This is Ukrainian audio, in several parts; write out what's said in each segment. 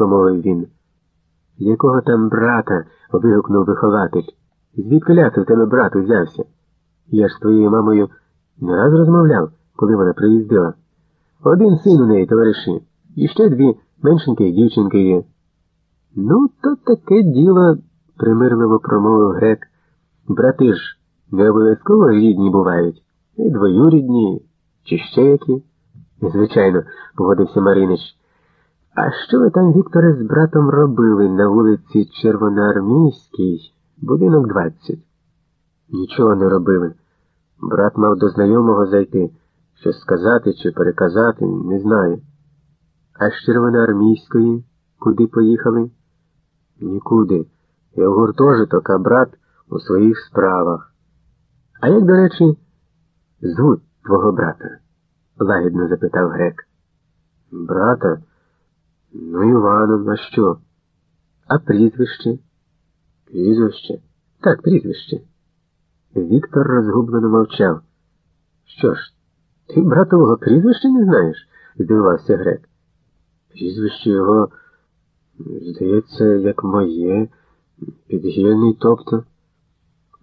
промовив він. Якого там брата? вигукнув вихователь. Звідки ляти в тебе брат узявся? Я ж з твоєю мамою не раз розмовляв, коли вона приїздила. Один син у неї, товариші, і ще дві меншенькі дівчинки є. Ну, то таке діло, примирливо промовив грек. Брати ж не обов'язково рідні бувають, і двоюрідні, чи ще які. Звичайно, погодився Маринич. А що ви там, Вікторе, з братом робили на вулиці Червоноармійській, будинок 20? Нічого не робили. Брат мав до знайомого зайти, щось сказати чи переказати, не знаю. А з Червоноармійської куди поїхали? Нікуди. Я в гуртожиток, а брат у своїх справах. А як, до речі, звуть твого брата? лагідно запитав грек. Брата? Ну, Іваном, а що? А прізвище? Прізвище? Так, прізвище. Віктор розгублено мовчав. Що ж, ти братового прізвища не знаєш? здивувався грек. Прізвище його, здається, як моє, підгірний, тобто.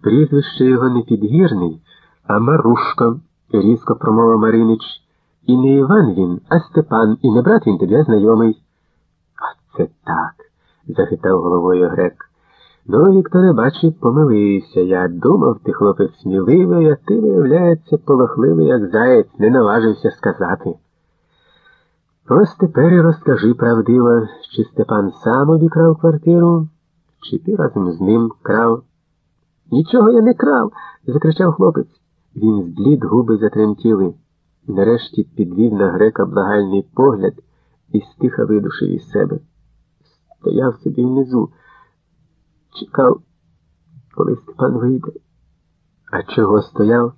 Прізвище його не підгірний, а Марушка, різко промовив Маринич. І не Іван він, а Степан, і не брат він тобі знайомий. Це так, захитав головою грек. Ну, Вікторе, бачу, помилився я. Думав, ти хлопець сміливий, а ти, виявляється, полохливий, як заєць, не наважився сказати. Ось тепер і розкажи правдиво, чи Степан сам обікрав квартиру, чи ти разом з ним крав. Нічого я не крав, закричав хлопець. Він зблід, губи затремтіли, нарешті підвів на грека благальний погляд і стиха видушив із себе. Стояв собі внизу, чекав, коли Степан вийде. А чого стояв?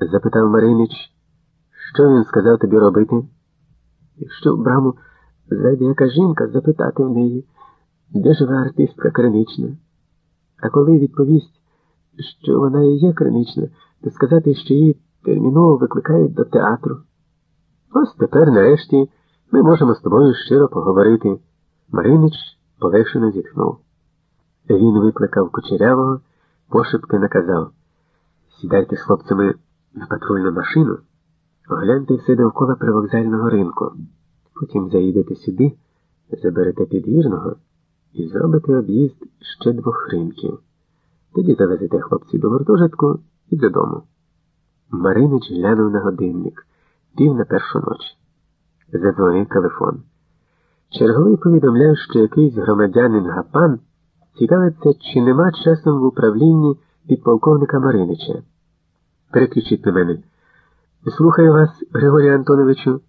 запитав Маринич. Що він сказав тобі робити? Якщо в браму зайде яка жінка, запитати в неї, де живе артистка кринична. А коли відповість, що вона і є кринична, то сказати, що її терміново викликають до театру. Ось тепер, нарешті, ми можемо з тобою щиро поговорити. Маринич полегшено зітхнув. Він викликав кучерявого, пошепки наказав Сідайте з хлопцями в патрульну машину, огляньте все довкола привокзального ринку. Потім заїдете сюди, заберете підвірного і зробите об'їзд ще двох ринків. Тоді завезете хлопців до гуртожитку і додому. Маринич глянув на годинник пів на першу ніч. Задзвонив телефон. Черговий повідомляв, що якийсь громадянин Гапан цікавиться, чи нема часом в управлінні підполковника Маринича. Переключіть на мене. Слухаю вас, Григорію Антоновичу.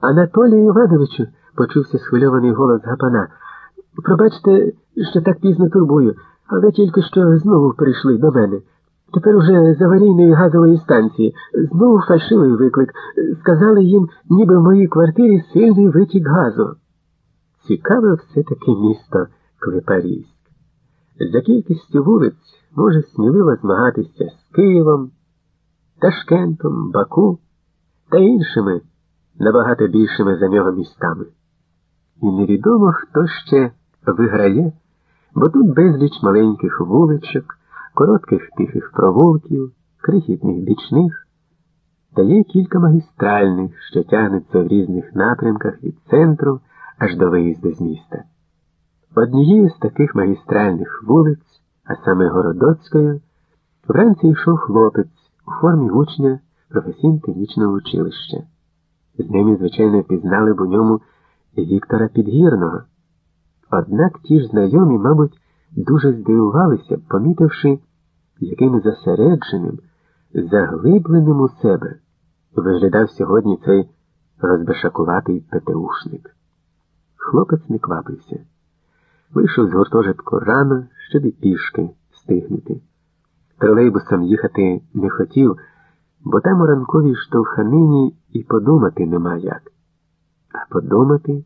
Анатолію Івановичу, почувся схвильований голос Гапана. Пробачте, що так пізно турбую, але тільки що знову прийшли до мене. Тепер уже з аварійної газової станції. Знову фальшивий виклик. Сказали їм, ніби в моїй квартирі сильний витік газу. Цікаве все-таки місто Клепарійськ. За кількістю вулиць може сміливо змагатися з Києвом, Ташкентом, Баку та іншими набагато більшими за нього містами. І невідомо, хто ще виграє, бо тут безліч маленьких вуличок, коротких тихих провулків, крихітних бічних, та є кілька магістральних, що тягнуться в різних напрямках від центру аж до виїзду з міста. Однією з таких магістральних вулиць, а саме Городоцькою, вранці йшов хлопець у формі учня професійно-технічного училища. З ними, звичайно, пізнали б у ньому Віктора Підгірного. Однак ті ж знайомі, мабуть, дуже здивувалися, помітивши, яким засередженим, заглибленим у себе виглядав сьогодні цей розбешакуватий ПТУшник. Хлопець не квапився. Вийшов з гуртожитку рано, щоб і пішки стигнути. Тролейбусом їхати не хотів, бо там у ранковій штовханині і подумати нема як. А подумати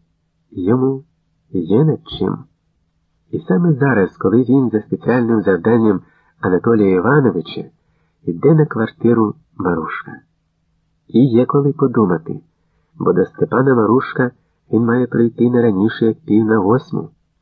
йому є над чим. І саме зараз, коли він за спеціальним завданням Анатолія Івановича йде на квартиру Марушка. І є коли подумати, бо до Степана Марушка Він має прийти не раніше, як пів на восьму.